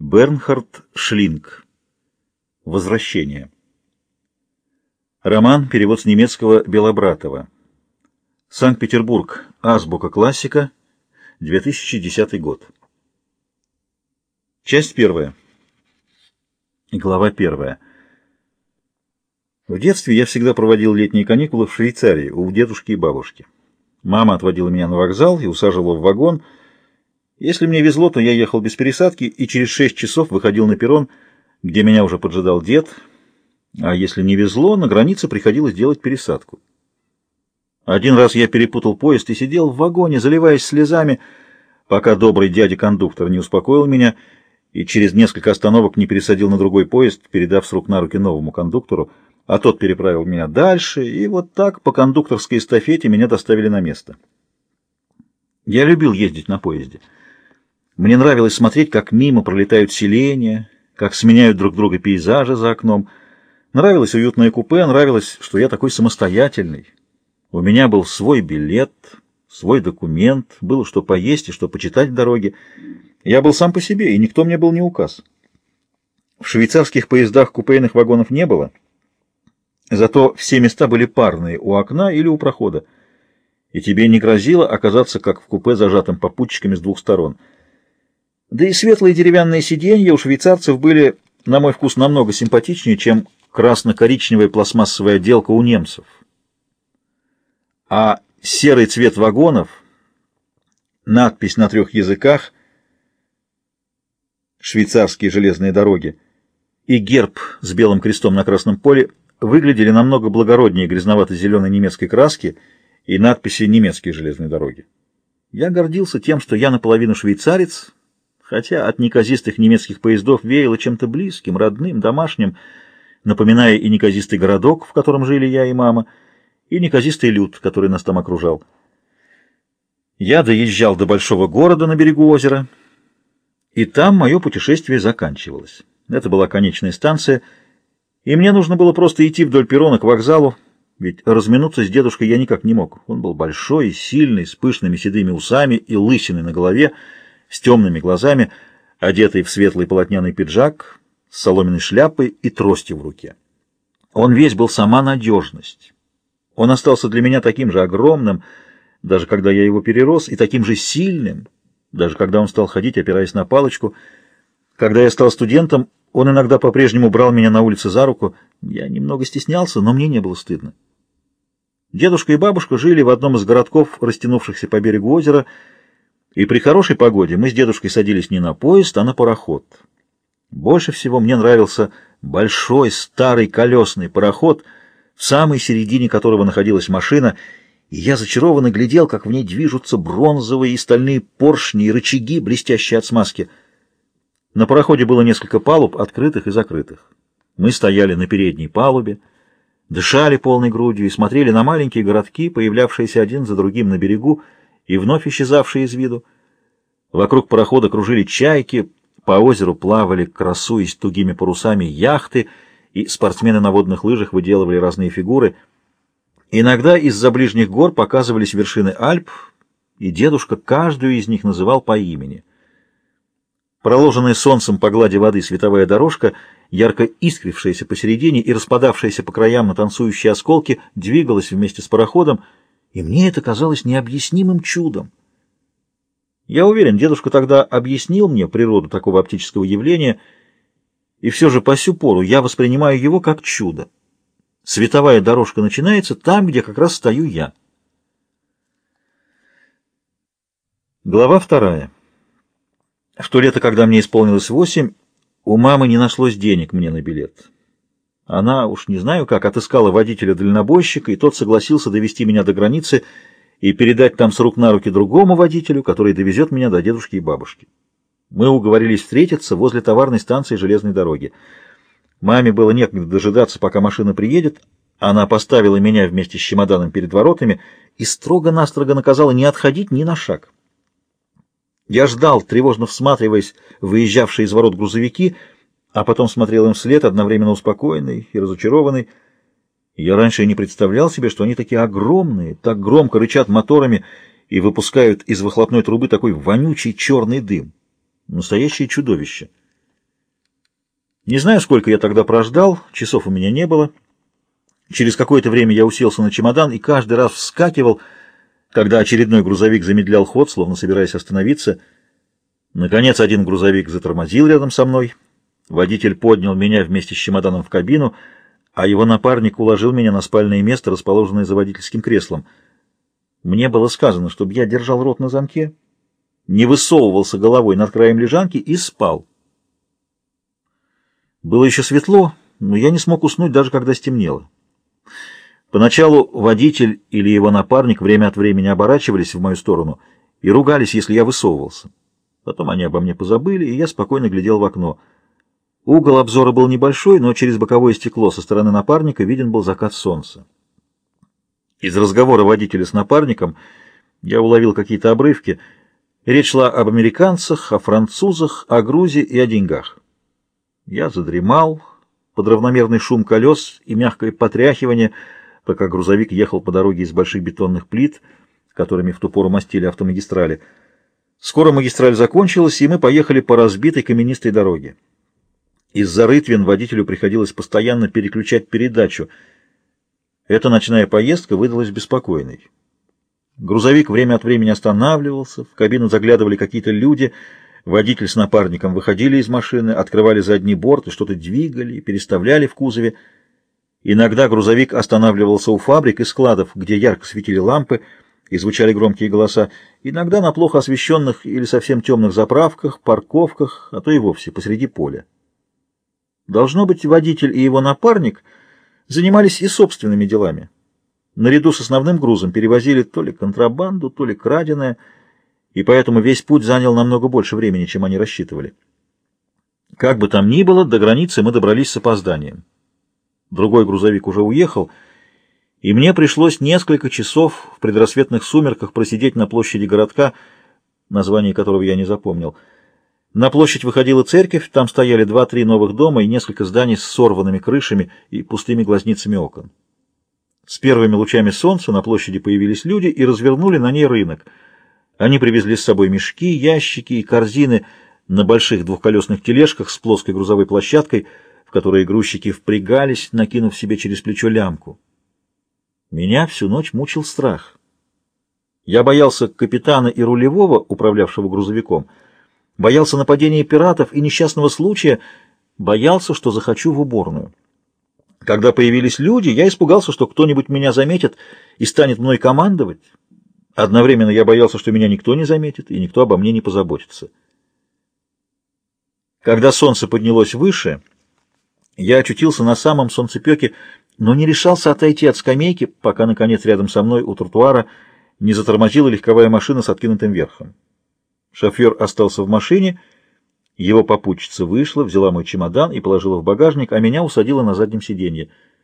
Бернхард Шлинг. Возвращение. Роман, перевод с немецкого Белобратова. Санкт-Петербург. Азбука классика. 2010 год. Часть первая. Глава первая. В детстве я всегда проводил летние каникулы в Швейцарии у дедушки и бабушки. Мама отводила меня на вокзал и усаживала в вагон – если мне везло, то я ехал без пересадки и через шесть часов выходил на перрон, где меня уже поджидал дед, а если не везло, на границе приходилось делать пересадку. Один раз я перепутал поезд и сидел в вагоне, заливаясь слезами, пока добрый дядя-кондуктор не успокоил меня и через несколько остановок не пересадил на другой поезд, передав с рук на руки новому кондуктору, а тот переправил меня дальше, и вот так по кондукторской эстафете меня доставили на место. Я любил ездить на поезде. Мне нравилось смотреть, как мимо пролетают селения, как сменяют друг друга пейзажи за окном. Нравилось уютное купе, нравилось, что я такой самостоятельный. У меня был свой билет, свой документ, было что поесть и что почитать в дороге. Я был сам по себе, и никто мне был не указ. В швейцарских поездах купейных вагонов не было, зато все места были парные, у окна или у прохода, и тебе не грозило оказаться как в купе, зажатым попутчиками с двух сторон — да и светлые деревянные сиденья у швейцарцев были, на мой вкус, намного симпатичнее, чем красно-коричневая пластмассовая отделка у немцев. А серый цвет вагонов, надпись на трех языках, швейцарские железные дороги, и герб с белым крестом на красном поле выглядели намного благороднее грязновато-зеленой немецкой краски и надписи «Немецкие железные дороги». Я гордился тем, что я наполовину швейцарец, хотя от неказистых немецких поездов веяло чем-то близким, родным, домашним, напоминая и неказистый городок, в котором жили я и мама, и неказистый люд, который нас там окружал. Я доезжал до большого города на берегу озера, и там мое путешествие заканчивалось. Это была конечная станция, и мне нужно было просто идти вдоль перрона к вокзалу, ведь разминуться с дедушкой я никак не мог. Он был большой, сильный, с пышными седыми усами и лысиной на голове, с темными глазами, одетый в светлый полотняный пиджак, с соломенной шляпой и тростью в руке. Он весь был сама надежность. Он остался для меня таким же огромным, даже когда я его перерос, и таким же сильным, даже когда он стал ходить, опираясь на палочку. Когда я стал студентом, он иногда по-прежнему брал меня на улице за руку. Я немного стеснялся, но мне не было стыдно. Дедушка и бабушка жили в одном из городков, растянувшихся по берегу озера, и при хорошей погоде мы с дедушкой садились не на поезд, а на пароход. Больше всего мне нравился большой старый колесный пароход, в самой середине которого находилась машина, и я зачарованно глядел, как в ней движутся бронзовые и стальные поршни и рычаги, блестящие от смазки. На пароходе было несколько палуб, открытых и закрытых. Мы стояли на передней палубе, дышали полной грудью и смотрели на маленькие городки, появлявшиеся один за другим на берегу, и вновь исчезавшие из виду. Вокруг парохода кружили чайки, по озеру плавали, красуясь тугими парусами, яхты, и спортсмены на водных лыжах выделывали разные фигуры. Иногда из-за ближних гор показывались вершины Альп, и дедушка каждую из них называл по имени. Проложенная солнцем по глади воды световая дорожка, ярко искрившаяся посередине и распадавшаяся по краям на танцующие осколки, двигалась вместе с пароходом, и мне это казалось необъяснимым чудом. Я уверен, дедушка тогда объяснил мне природу такого оптического явления, и все же по сю пору я воспринимаю его как чудо. Световая дорожка начинается там, где как раз стою я. Глава вторая. В то лето, когда мне исполнилось восемь, у мамы не нашлось денег мне на билет. Она, уж не знаю как, отыскала водителя-дальнобойщика, и тот согласился довести меня до границы и передать там с рук на руки другому водителю, который довезет меня до дедушки и бабушки. Мы уговорились встретиться возле товарной станции железной дороги. Маме было некогда дожидаться, пока машина приедет. Она поставила меня вместе с чемоданом перед воротами и строго-настрого наказала не отходить ни на шаг. Я ждал, тревожно всматриваясь выезжавшие из ворот грузовики, а потом смотрел им вслед, одновременно успокоенный и разочарованный. Я раньше и не представлял себе, что они такие огромные, так громко рычат моторами и выпускают из выхлопной трубы такой вонючий черный дым. Настоящее чудовище. Не знаю, сколько я тогда прождал, часов у меня не было. Через какое-то время я уселся на чемодан и каждый раз вскакивал, когда очередной грузовик замедлял ход, словно собираясь остановиться. Наконец один грузовик затормозил рядом со мной. Водитель поднял меня вместе с чемоданом в кабину, а его напарник уложил меня на спальное место, расположенное за водительским креслом. Мне было сказано, чтобы я держал рот на замке, не высовывался головой над краем лежанки и спал. Было еще светло, но я не смог уснуть, даже когда стемнело. Поначалу водитель или его напарник время от времени оборачивались в мою сторону и ругались, если я высовывался. Потом они обо мне позабыли, и я спокойно глядел в окно. Угол обзора был небольшой, но через боковое стекло со стороны напарника виден был закат солнца. Из разговора водителя с напарником я уловил какие-то обрывки. Речь шла об американцах, о французах, о Грузии и о деньгах. Я задремал под равномерный шум колес и мягкое потряхивание, пока грузовик ехал по дороге из больших бетонных плит, которыми в ту пору мастили автомагистрали. Скоро магистраль закончилась, и мы поехали по разбитой каменистой дороге. Из-за рытвин водителю приходилось постоянно переключать передачу. Эта ночная поездка выдалась беспокойной. Грузовик время от времени останавливался, в кабину заглядывали какие-то люди — Водитель с напарником выходили из машины, открывали задний борт и что-то двигали, переставляли в кузове. Иногда грузовик останавливался у фабрик и складов, где ярко светили лампы и звучали громкие голоса, иногда на плохо освещенных или совсем темных заправках, парковках, а то и вовсе посреди поля. Должно быть, водитель и его напарник занимались и собственными делами. Наряду с основным грузом перевозили то ли контрабанду, то ли краденое – и поэтому весь путь занял намного больше времени, чем они рассчитывали. Как бы там ни было, до границы мы добрались с опозданием. Другой грузовик уже уехал, и мне пришлось несколько часов в предрассветных сумерках просидеть на площади городка, название которого я не запомнил. На площадь выходила церковь, там стояли два-три новых дома и несколько зданий с сорванными крышами и пустыми глазницами окон. С первыми лучами солнца на площади появились люди и развернули на ней рынок — они привезли с собой мешки, ящики и корзины на больших двухколесных тележках с плоской грузовой площадкой, в которые грузчики впрягались, накинув себе через плечо лямку. Меня всю ночь мучил страх. Я боялся капитана и рулевого, управлявшего грузовиком, боялся нападения пиратов и несчастного случая, боялся, что захочу в уборную. Когда появились люди, я испугался, что кто-нибудь меня заметит и станет мной командовать, Одновременно я боялся, что меня никто не заметит, и никто обо мне не позаботится. Когда солнце поднялось выше, я очутился на самом солнцепеке, но не решался отойти от скамейки, пока, наконец, рядом со мной у тротуара не затормозила легковая машина с откинутым верхом. Шофер остался в машине, его попутчица вышла, взяла мой чемодан и положила в багажник, а меня усадила на заднем сиденье —